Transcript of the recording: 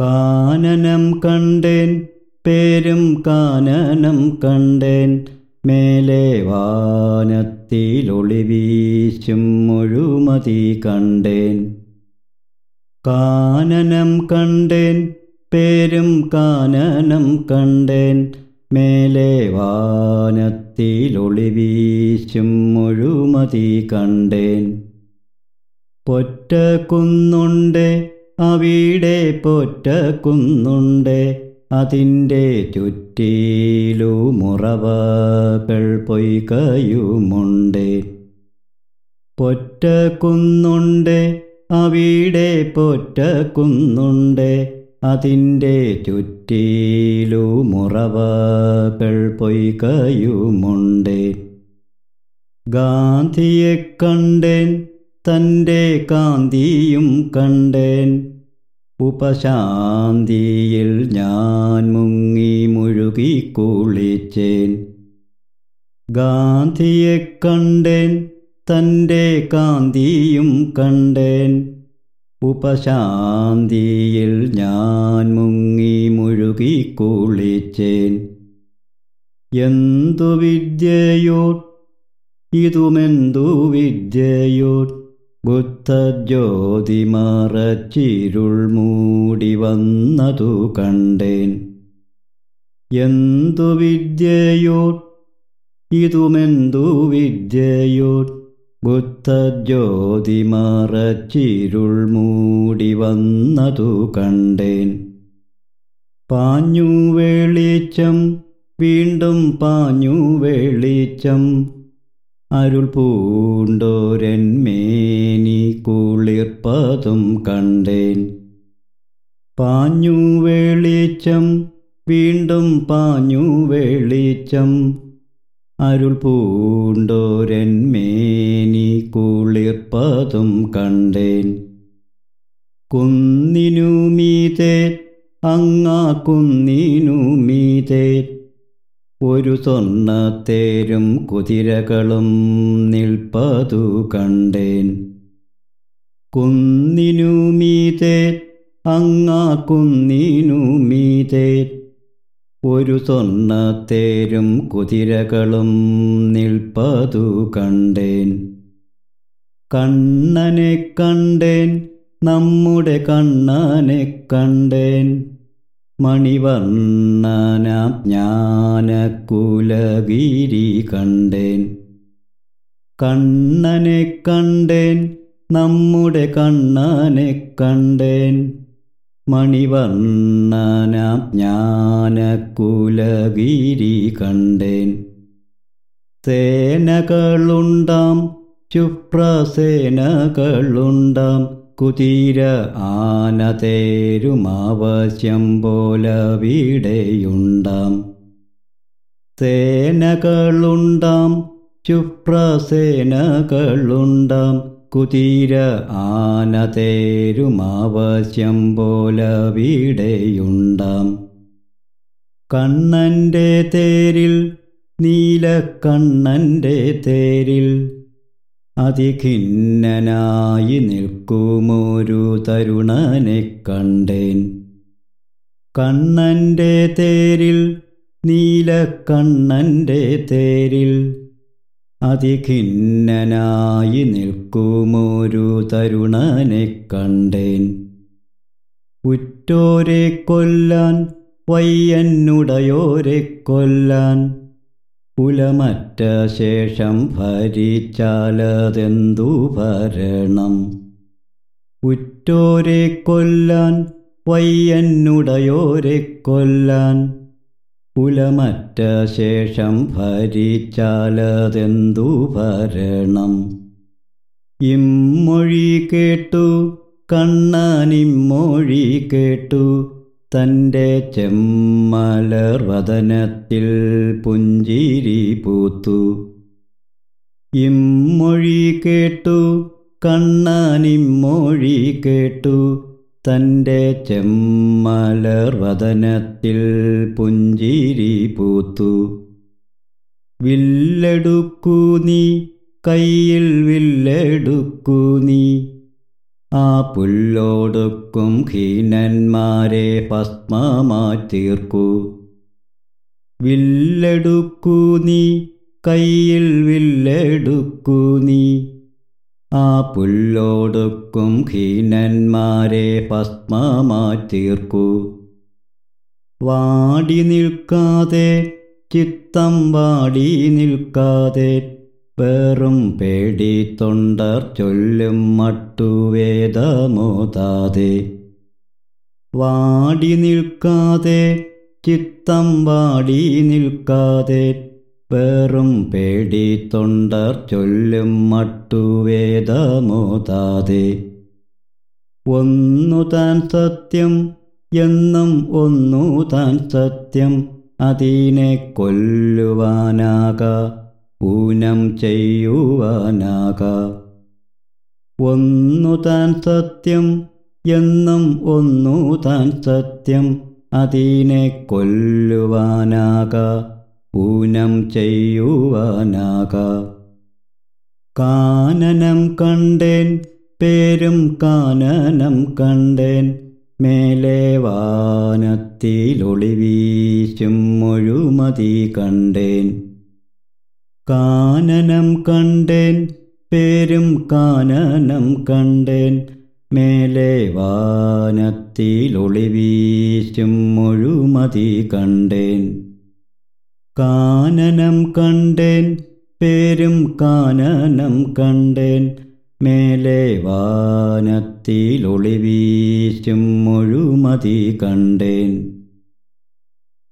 കാനനം കണ്ടേൻ പേരും കാനനം കണ്ടേൻ മേലെ വാനത്തിലൊളിവീശും മുഴുമതി കണ്ടേൻ. കാനനം കണ്ടേൻ പേരും കാനനം കണ്ടേൻ മേലെ വാനത്തിലൊളിവീശും മുഴുമതി കണ്ടേൻ. പൊറ്റ കുന്നുണ്ട് അവിടെ പൊറ്റ കുന്നുണ്ട് അതിന്റെ ചുറ്റിലു മുറവകൾ പൊയ്കയുമുണ്ട്. പൊറ്റ കുന്നുണ്ട് അവിടെ പൊറ്റ കുന്നുണ്ട് അതിന്റെ ചുറ്റിലു മുറവകൾ പൊയ്കയുമുണ്ട്. ഗാന്ധിയെ കണ്ടേൻ തന്റെ കാന്തിയും കണ്ടേൻ ഉപശാന്തിയിൽ ഞാൻ മുങ്ങി മുഴുകി കുളിച്ചേൻ. ഗാന്ധിയെ കണ്ടേൻ തന്റെ കാന്തിയും കണ്ടേൻ. ഉപശാന്തിയിൽ ഞാൻ മുങ്ങി മുഴുകി കുളിച്ചേൻ. എന്തു വിദ്യയോ ഇതുമെന്തു വിദ്യയോ ബുദ്ധജ്യോതി മറച്ചിരുൾ മൂടി വന്നതു കണ്ടേൻ. എന്തു വിദ്യയോ ഇതുമെന്തു വിദ്യയോ ബുദ്ധജ്യോതി മറച്ചിരുൾ മൂടി വന്നതു കണ്ടേൻ. പാഞ്ഞു വെളിച്ചം വീണ്ടും പാഞ്ഞു വെളിച്ചം അരുൾ പൂണ്ടോരന്മേനി കുളിർപ്പതും കണ്ടേൻ. പാഞ്ഞു വെളിച്ചം വീണ്ടും പാഞ്ഞു വെളിച്ചം. അരുൾ പൂണ്ടോരന്മേനി കുളിർപ്പതും കണ്ടേൻ. കുന്നിനു മീതേ അങ്ങാ കുന്നിനു മീതേ. ഒരു സ്വർണത്തേരും കുതിരകളും നിൽപ്പതു കണ്ടേൻ. കുന്നിനു മീതേ അങ്ങാ കുന്നിനു മീതേ ഒരു സ്വർണത്തേരും കുതിരകളും നിൽപ്പതു കണ്ടേൻ. കണ്ണനെ കണ്ടേൻ നമ്മുടെ കണ്ണനെ കണ്ടേൻ. മണിവർണന ജ്ഞാനകുലഗിരി കണ്ടേൻ. കണ്ണനെ കണ്ടേൻ നമ്മുടെ കണ്ണനെ കണ്ടേൻ. മണിവർണനാം ജ്ഞാനകുലഗിരി കണ്ടേൻ. സേനകളുണ്ടാം ചുപ്രസേനകളുണ്ടാം കുതിര ആനതേരുമാവശ്യം പോലവിടെയുണ്ടാം. സേനകളുണ്ടാം ചുപ്രസേനകളുണ്ടാം കുതിര ആനതേരുമാവശ്യം പോലവിടെയുണ്ടാം കണ്ണന്റെ തേരിൽ നീലക്കണ്ണന്റെ തേരിൽ അതിഖിന്നനായി നിൽക്കുമൊരു തരുണനെ കണ്ടേൻ. കണ്ണന്റെ തേരിൽ നീലക്കണ്ണന്റെ തേരിൽ അതിഖിന്നനായി നിൽക്കുമൊരു തരുണനെ കണ്ടേൻ. ഉറ്റോരെ കൊല്ലാൻ വയ്യന്നുടയോരെ കൊല്ലാൻ. കുലമറ്റ ശേഷം ഭരിച്ചാലതെന്തു ഭരണം? ഉറ്റോരെ കൊല്ലാൻ വയ്യന്നുടയോരെ കൊല്ലാൻ. പുലമറ്റ ശേഷം ഭരിച്ചാലതെന്തു ഭരണം? ഇമ്മൊഴി കേട്ടു കണ്ണാനിമ്മൊഴി കേട്ടു തന്റെ ചെമ്മലർവദനത്തിൽ പുഞ്ചിരി പൂത്തു. ഇമ്മൊഴി കേട്ടു കണ്ണാനിമ്മൊഴി കേട്ടു തന്റെ ചെമ്മലർ വദനത്തിൽ പുഞ്ചിരി പൂത്തു. വില്ലെടുക്കൂ നീ കയ്യിൽ വില്ലെടുക്കൂ നീ. ആ പുല്ലോടുക്കും ഹീനന്മാരെ ഭസ്മമാറ്റീർക്കൂ വില്ലെടുക്കൂ നീ കയ്യിൽ വില്ലെടുക്കൂ നീ. ആ പുല്ലോടുക്കും ഹീനന്മാരെ ഭസ്മമാറ്റീർക്കൂ. വാടി നിൽക്കാതെ ചിത്തം വാടി നിൽക്കാതെ വെറും പേടി തൊണ്ടർ ചൊല്ലും മട്ടുവേദമോതാതെ. വാടി നിൽക്കാതെ ചിത്തം വാടി നിൽക്കാതെ വെറും പേടി തൊണ്ടർ ചൊല്ലും മട്ടുവേദമോതാതെ ഒന്നു താൻ സത്യം എന്നും ഒന്നു താൻ സത്യം അതിനെ കൊല്ലുവാനാക ഊനം ചെയ്യുവാനാക. ഒന്നു താൻ സത്യം എന്നും ഒന്നു താൻ സത്യം അതിനെ കൊല്ലുവാനാക. ഊനം ചെയ്യുവാനാക. കാനനം കണ്ടേൻ പേരും കാനനം കണ്ടേൻ മേലെ വാനത്തിലൊളിവീശും മുഴുമതി കണ്ടേൻ. കാനനം കണ്ടേൻ പേരും കാനനം കണ്ടേൻ മേലെ വാനത്തിലൊളിവീശും മുഴുമതി കണ്ടേൻ. കാനനം കണ്ടേൻ പേരും കാനനം കണ്ടേൻ മേലെ വാനത്തിലൊളിവീശും മുഴുമതി കണ്ടേൻ.